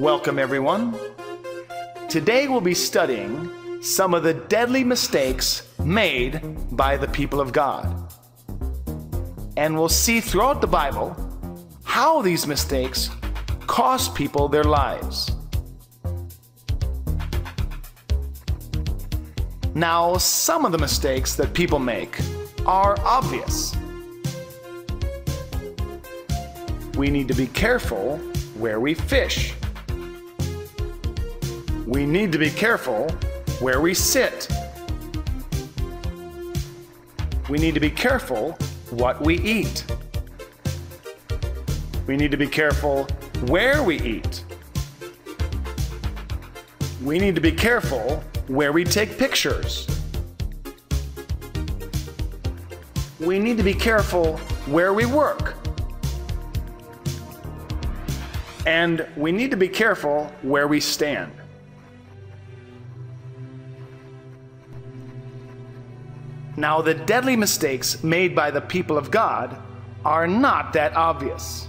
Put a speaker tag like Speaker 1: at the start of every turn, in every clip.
Speaker 1: Welcome, everyone. Today we'll be studying some of the deadly mistakes made by the people of God. And we'll see throughout the Bible how these mistakes cost people their lives. Now, some of the mistakes that people make are obvious. We need to be careful where we fish. We need to be careful where we sit. We need to be careful what we eat. We need to be careful where we eat. We need to be careful where we take pictures. We need to be careful where we work. And we need to be careful where we stand. Now, the deadly mistakes made by the people of God are not that obvious.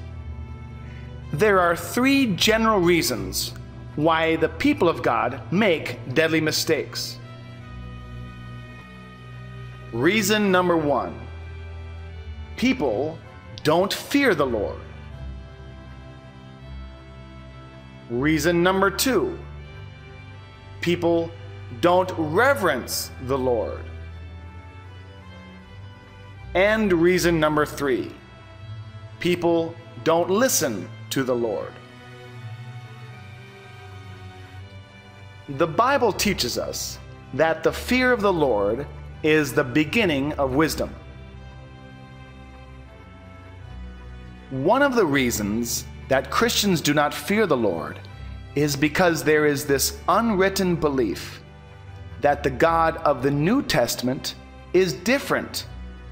Speaker 1: There are three general reasons why the people of God make deadly mistakes. Reason number one people don't fear the Lord. Reason number two people don't reverence the Lord. And reason number three people don't listen to the Lord. The Bible teaches us that the fear of the Lord is the beginning of wisdom. One of the reasons that Christians do not fear the Lord is because there is this unwritten belief that the God of the New Testament is different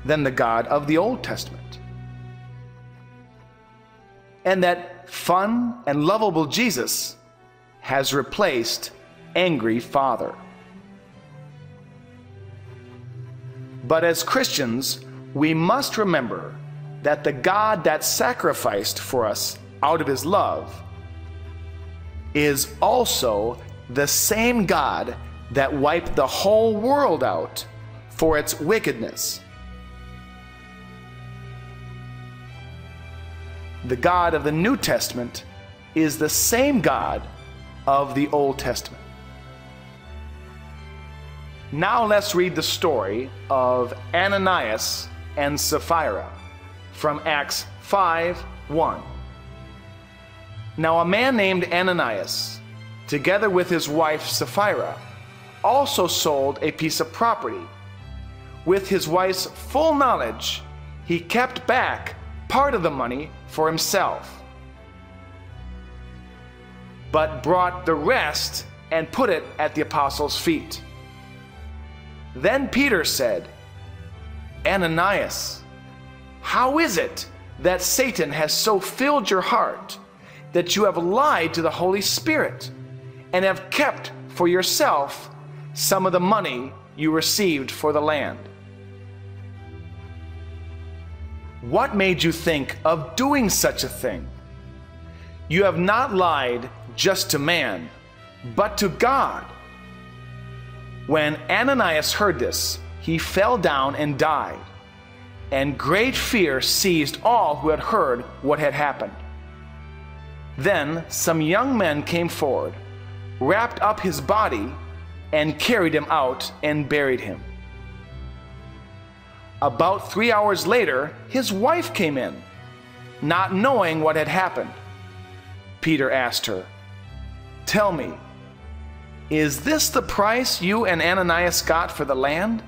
Speaker 1: than the God of the Old Testament. And that fun and lovable Jesus has replaced angry Father. But as Christians, we must remember that the God that sacrificed for us out of his love is also the same God that wiped the whole world out for its wickedness. The God of the New Testament is the same God of the Old Testament. Now let's read the story of Ananias and Sapphira from Acts 5 1. Now, a man named Ananias, together with his wife Sapphira, also sold a piece of property. With his wife's full knowledge, he kept back part of the money for himself, but brought the rest and put it at the apostles' feet. Then Peter said, Ananias, how is it that Satan has so filled your heart? that you have lied to the Holy Spirit and have kept for yourself some of the money you received for the land. What made you think of doing such a thing? You have not lied just to man, but to God. When Ananias heard this, he fell down and died, and great fear seized all who had heard what had happened. Then some young men came forward, wrapped up his body, and carried him out and buried him. About three hours later, his wife came in, not knowing what had happened. Peter asked her, Tell me, is this the price you and Ananias got for the land?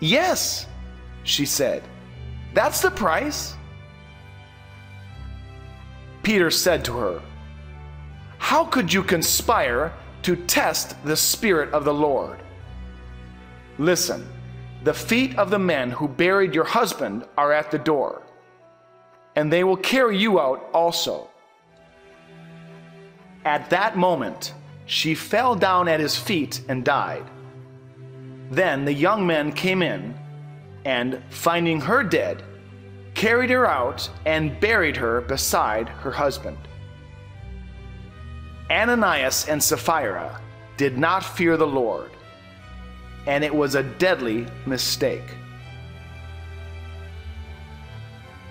Speaker 1: Yes, she said. That's the price. Peter said to her, How could you conspire to test the Spirit of the Lord? Listen, the feet of the men who buried your husband are at the door, and they will carry you out also. At that moment, she fell down at his feet and died. Then the young men came in, and finding her dead, carried her out and buried her beside her husband. Ananias and Sapphira did not fear the Lord, and it was a deadly mistake.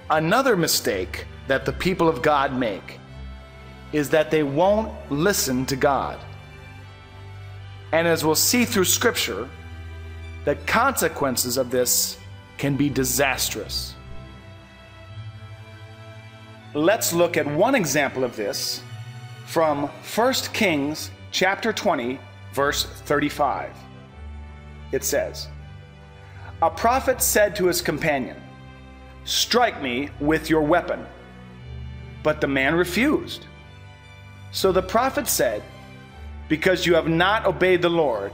Speaker 1: Another mistake that the people of God make is that they won't listen to God. And as we'll see through Scripture, the consequences of this can be disastrous. Let's look at one example of this from 1 Kings chapter 20, verse 35. It says, A prophet said to his companion, Strike me with your weapon. But the man refused. So the prophet said, Because you have not obeyed the Lord,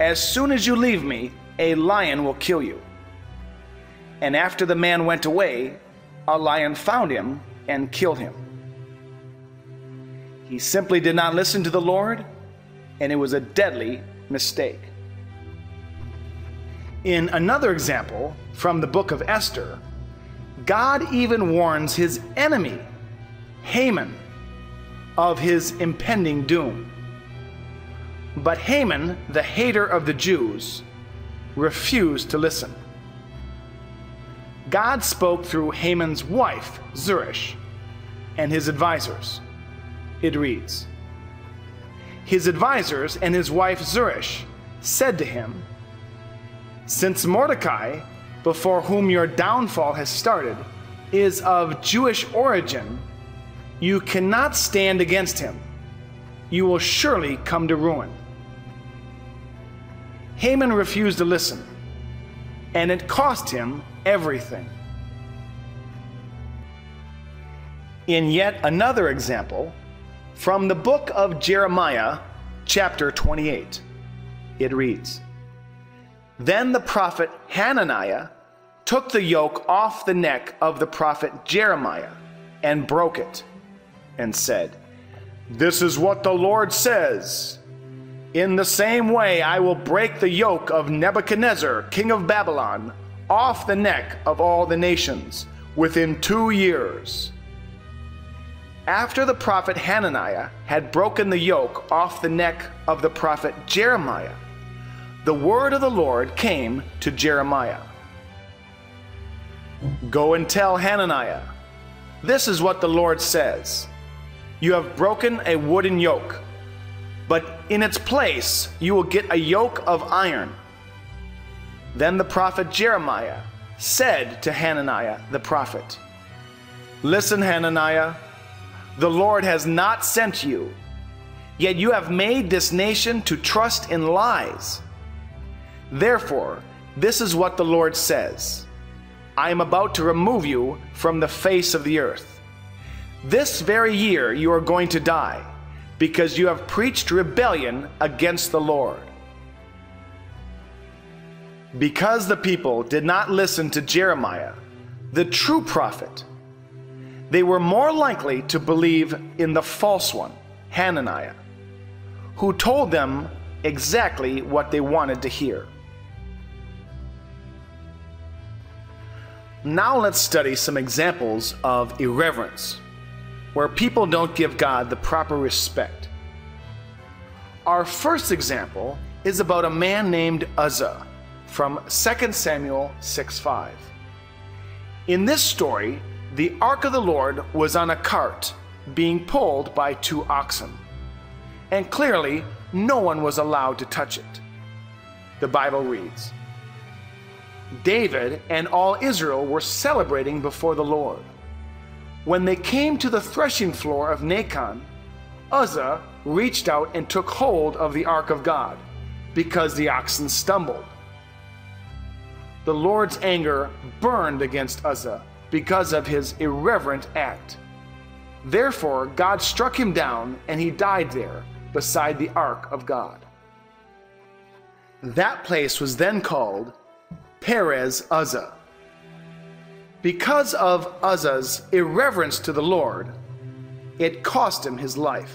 Speaker 1: as soon as you leave me, a lion will kill you. And after the man went away, a lion found him and killed him. He simply did not listen to the Lord, and it was a deadly mistake. In another example from the book of Esther, God even warns his enemy, Haman, of his impending doom. But Haman, the hater of the Jews, refused to listen. God spoke through Haman's wife, Zeresh, and his advisors. It reads His advisors and his wife Zeresh said to him, Since Mordecai, before whom your downfall has started, is of Jewish origin, you cannot stand against him. You will surely come to ruin. Haman refused to listen, and it cost him everything. In yet another example, from the book of Jeremiah, chapter 28, it reads Then the prophet Hananiah took the yoke off the neck of the prophet Jeremiah and broke it and said, This is what the Lord says. In the same way, I will break the yoke of Nebuchadnezzar, king of Babylon, off the neck of all the nations within two years. After the prophet Hananiah had broken the yoke off the neck of the prophet Jeremiah, the word of the Lord came to Jeremiah Go and tell Hananiah, this is what the Lord says. You have broken a wooden yoke, but in its place you will get a yoke of iron. Then the prophet Jeremiah said to Hananiah the prophet, Listen, Hananiah, the Lord has not sent you, yet you have made this nation to trust in lies. Therefore, this is what the Lord says I am about to remove you from the face of the earth. This very year you are going to die, because you have preached rebellion against the Lord. Because the people did not listen to Jeremiah, the true prophet, they were more likely to believe in the false one, Hananiah, who told them exactly what they wanted to hear. Now let's study some examples of irreverence where people don't give God the proper respect. Our first example is about a man named Uzzah from 2 Samuel 6:5. In this story, the ark of the Lord was on a cart being pulled by two oxen. And clearly, no one was allowed to touch it. The Bible reads David and all Israel were celebrating before the Lord. When they came to the threshing floor of Nacon, Uzzah reached out and took hold of the ark of God, because the oxen stumbled. The Lord's anger burned against Uzzah because of his irreverent act. Therefore, God struck him down, and he died there beside the ark of God. That place was then called Perez Uzzah because of Uzzah's irreverence to the Lord, it cost him his life.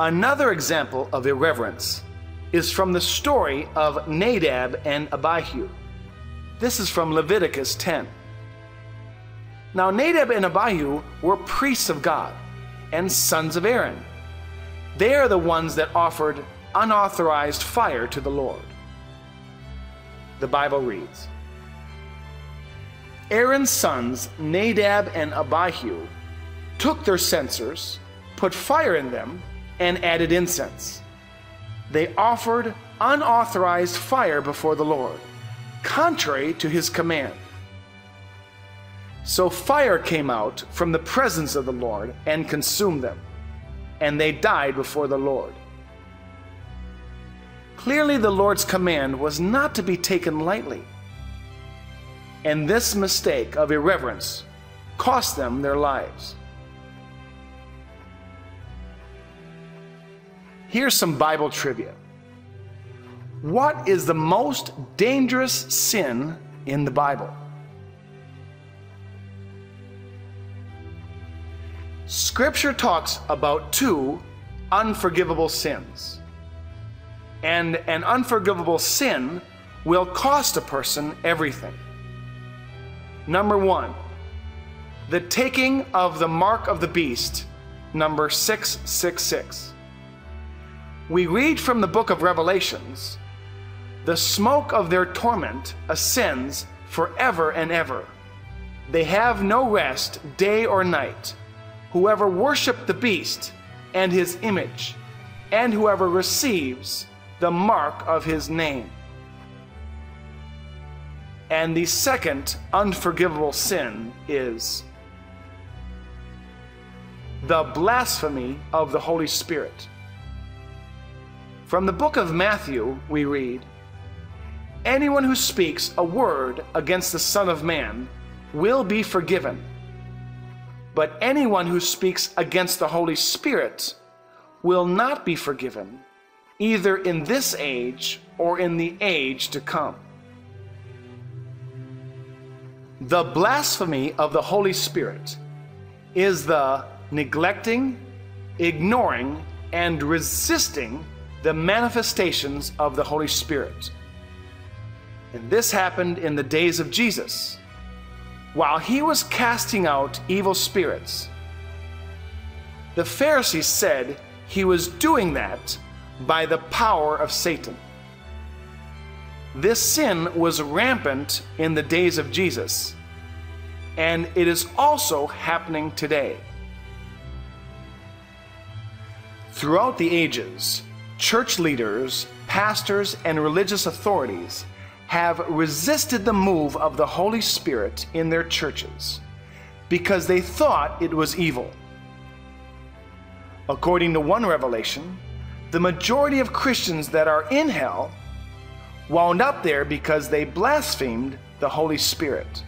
Speaker 1: Another example of irreverence is from the story of Nadab and Abihu. This is from Leviticus 10. Now, Nadab and Abihu were priests of God and sons of Aaron. They are the ones that offered unauthorized fire to the Lord. The Bible reads Aaron's sons, Nadab and Abihu, took their censers, put fire in them, and added incense. They offered unauthorized fire before the Lord, contrary to his command. So fire came out from the presence of the Lord and consumed them, and they died before the Lord. Clearly, the Lord's command was not to be taken lightly. And this mistake of irreverence cost them their lives. Here's some Bible trivia. What is the most dangerous sin in the Bible? Scripture talks about two unforgivable sins. And an unforgivable sin will cost a person everything. Number one, the taking of the mark of the beast, number 666. We read from the book of Revelations the smoke of their torment ascends forever and ever. They have no rest day or night. Whoever worship the beast and his image, and whoever receives the mark of his name. And the second unforgivable sin is the blasphemy of the Holy Spirit. From the book of Matthew, we read Anyone who speaks a word against the Son of Man will be forgiven. But anyone who speaks against the Holy Spirit will not be forgiven either in this age or in the age to come. The blasphemy of the Holy Spirit is the neglecting, ignoring, and resisting the manifestations of the Holy Spirit. And this happened in the days of Jesus. While he was casting out evil spirits, the Pharisees said he was doing that by the power of Satan. This sin was rampant in the days of Jesus, and it is also happening today. Throughout the ages, church leaders, pastors, and religious authorities have resisted the move of the Holy Spirit in their churches because they thought it was evil. According to one revelation, the majority of Christians that are in hell wound up there because they blasphemed the Holy Spirit.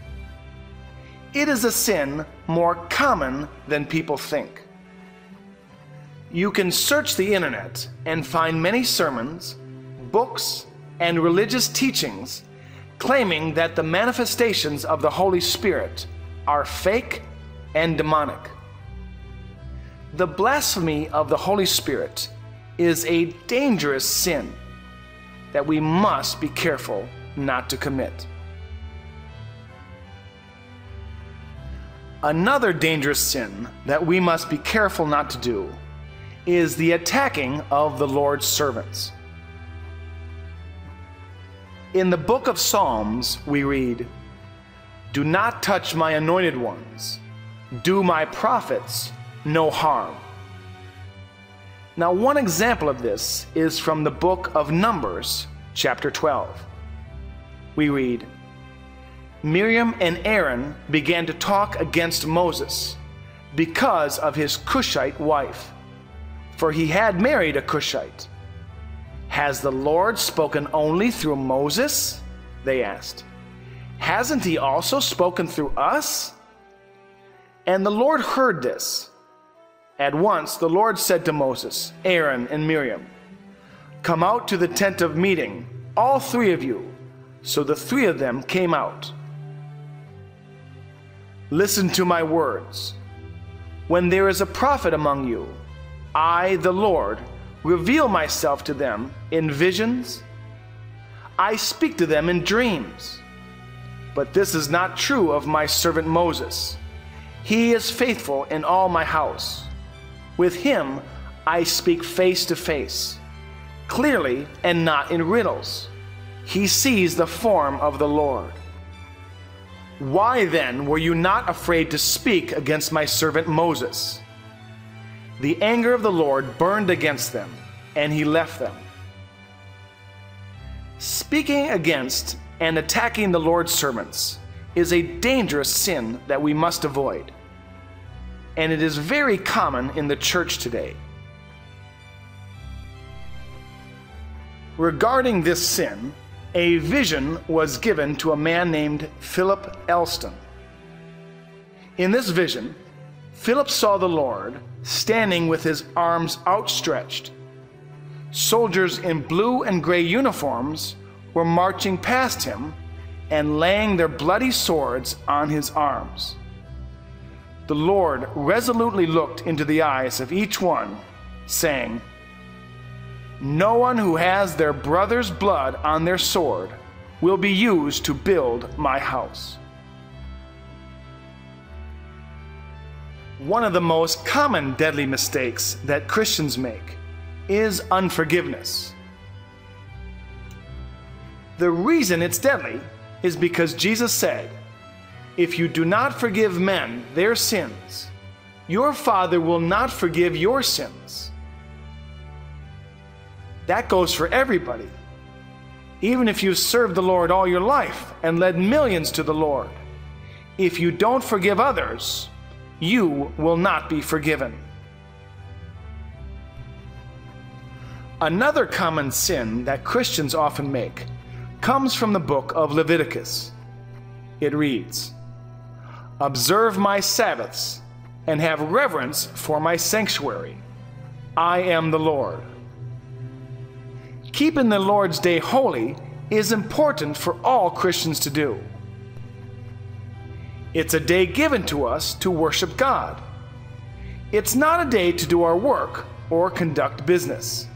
Speaker 1: It is a sin more common than people think. You can search the internet and find many sermons, books, and religious teachings claiming that the manifestations of the Holy Spirit are fake and demonic. The blasphemy of the Holy Spirit is a dangerous sin that we must be careful not to commit. Another dangerous sin that we must be careful not to do is the attacking of the Lord's servants. In the book of Psalms, we read, Do not touch my anointed ones, do my prophets no harm. Now, one example of this is from the book of Numbers, chapter 12. We read Miriam and Aaron began to talk against Moses because of his Cushite wife, for he had married a Cushite. Has the Lord spoken only through Moses? They asked. Hasn't he also spoken through us? And the Lord heard this. At once the Lord said to Moses, Aaron, and Miriam, Come out to the tent of meeting, all three of you. So the three of them came out. Listen to my words. When there is a prophet among you, I, the Lord, reveal myself to them in visions. I speak to them in dreams. But this is not true of my servant Moses, He is faithful in all my house. With him I speak face to face, clearly and not in riddles. He sees the form of the Lord. Why then were you not afraid to speak against my servant Moses? The anger of the Lord burned against them, and he left them. Speaking against and attacking the Lord's servants is a dangerous sin that we must avoid. And it is very common in the church today. Regarding this sin, a vision was given to a man named Philip Elston. In this vision, Philip saw the Lord standing with his arms outstretched. Soldiers in blue and gray uniforms were marching past him and laying their bloody swords on his arms. The Lord resolutely looked into the eyes of each one, saying, No one who has their brother's blood on their sword will be used to build my house. One of the most common deadly mistakes that Christians make is unforgiveness. The reason it's deadly is because Jesus said, If you do not forgive men their sins, your Father will not forgive your sins. That goes for everybody. Even if you've served the Lord all your life and led millions to the Lord, if you don't forgive others, you will not be forgiven. Another common sin that Christians often make comes from the book of Leviticus. It reads Observe my Sabbaths and have reverence for my sanctuary. I am the Lord. Keeping the Lord's day holy is important for all Christians to do. It's a day given to us to worship God. It's not a day to do our work or conduct business.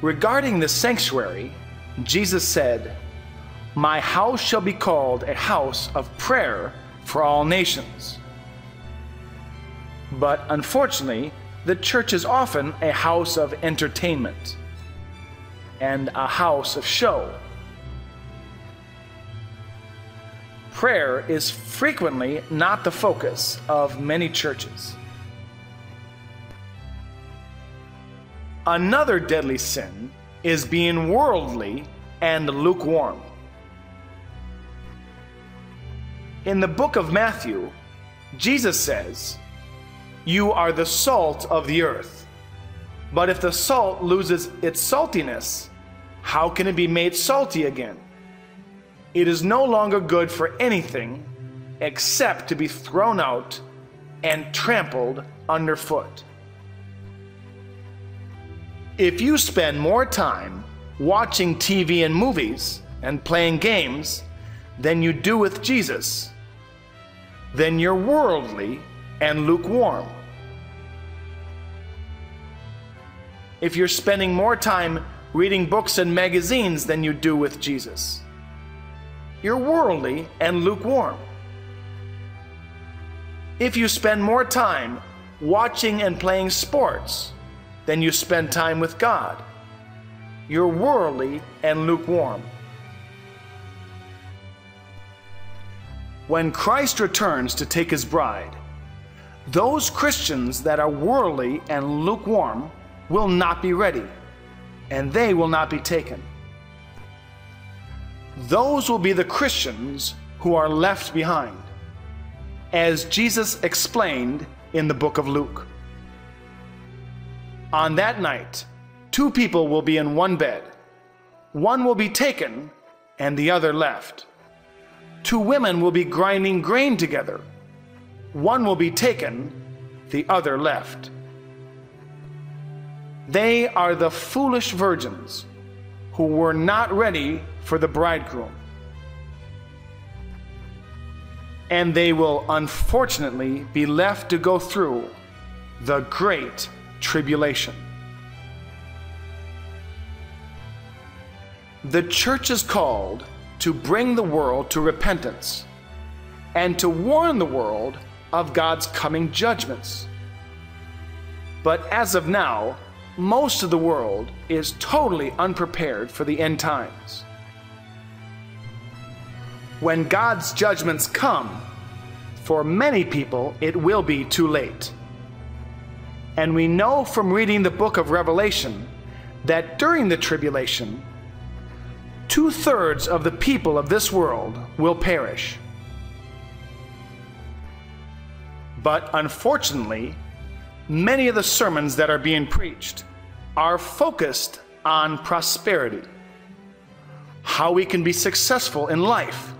Speaker 1: Regarding the sanctuary, Jesus said, My house shall be called a house of prayer for all nations. But unfortunately, the church is often a house of entertainment and a house of show. Prayer is frequently not the focus of many churches. Another deadly sin is being worldly and lukewarm. In the book of Matthew, Jesus says, You are the salt of the earth. But if the salt loses its saltiness, how can it be made salty again? It is no longer good for anything except to be thrown out and trampled underfoot. If you spend more time watching TV and movies and playing games than you do with Jesus, then you're worldly and lukewarm. If you're spending more time reading books and magazines than you do with Jesus, you're worldly and lukewarm. If you spend more time watching and playing sports than you spend time with God. You're worldly and lukewarm. When Christ returns to take his bride, those Christians that are worldly and lukewarm will not be ready, and they will not be taken. Those will be the Christians who are left behind, as Jesus explained in the book of Luke. On that night, two people will be in one bed. One will be taken and the other left. Two women will be grinding grain together. One will be taken, the other left. They are the foolish virgins who were not ready for the bridegroom. And they will unfortunately be left to go through the great tribulation. The church is called to bring the world to repentance and to warn the world of God's coming judgments. But as of now, most of the world is totally unprepared for the end times. When God's judgments come, for many people it will be too late. And we know from reading the book of Revelation that during the tribulation, two thirds of the people of this world will perish. But unfortunately, many of the sermons that are being preached are focused on prosperity, how we can be successful in life,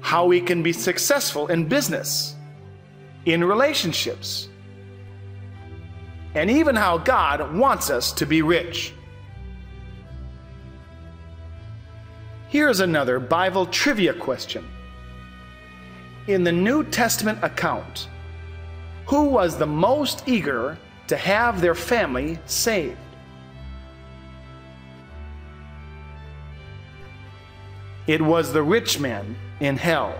Speaker 1: how we can be successful in business, in relationships, and even how God wants us to be rich. Here's another Bible trivia question in the New Testament account, who was the most eager to have their family saved? It was the rich man in hell.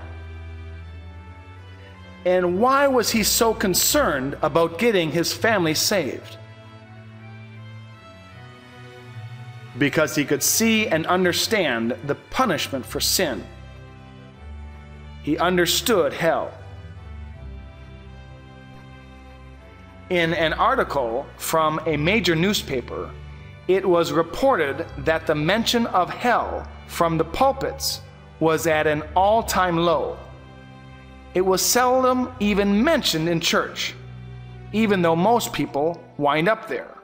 Speaker 1: And why was he so concerned about getting his family saved? Because he could see and understand the punishment for sin he understood hell. In an article from a major newspaper, it was reported that the mention of hell from the pulpits was at an all time low. It was seldom even mentioned in church, even though most people wind up there.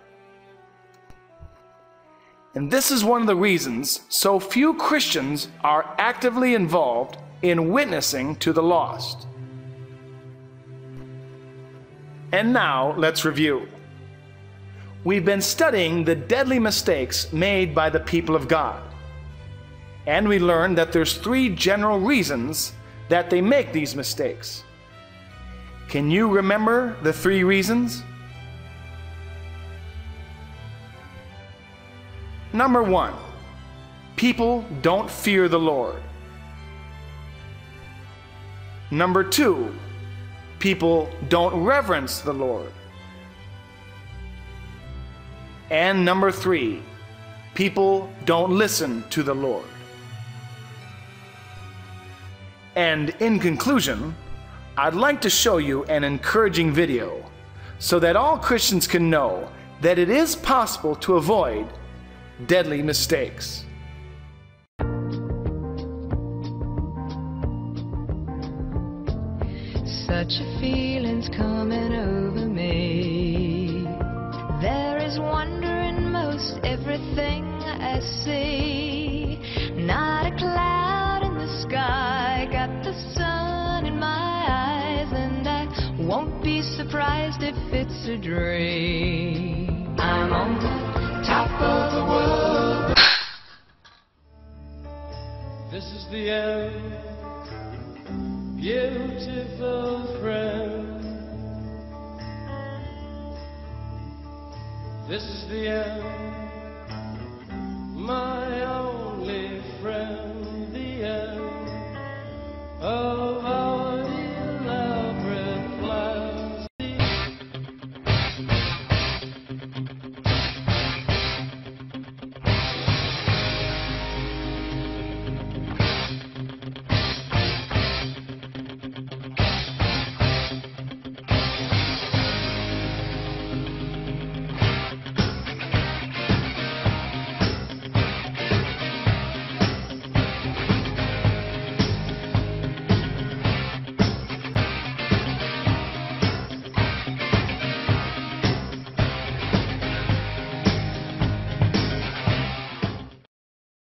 Speaker 1: And this is one of the reasons so few Christians are actively involved in witnessing to the lost. And now let's review. We've been studying the deadly mistakes made by the people of God. And we learned that there's three general reasons that they make these mistakes. Can you remember the three reasons? Number one, people don't fear the Lord. Number two, people don't reverence the Lord. And number three, people don't listen to the Lord. And in conclusion, I'd like to show you an encouraging video so that all Christians can know that it is possible to avoid deadly mistakes.
Speaker 2: Such a feeling's coming over me. There is wonder in most everything I see. Not a cloud in the sky, got the sun in my eyes, and I won't be surprised if it's a dream. I'm on top of the world.
Speaker 3: This is the end beautiful friend. This is the end,